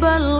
but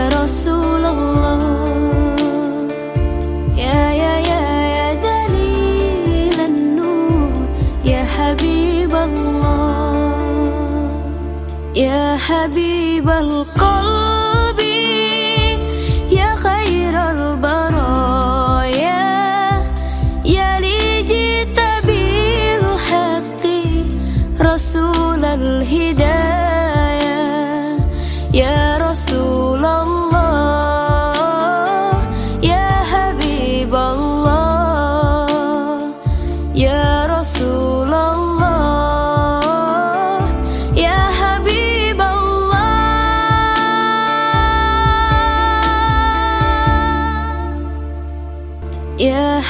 يا رسول الله. يا يا يا يا دليل النور. يا حبيب الله. يا حبيب القلب. يا خير البرايا. يا لي جئت بالحق. رسول الهداية.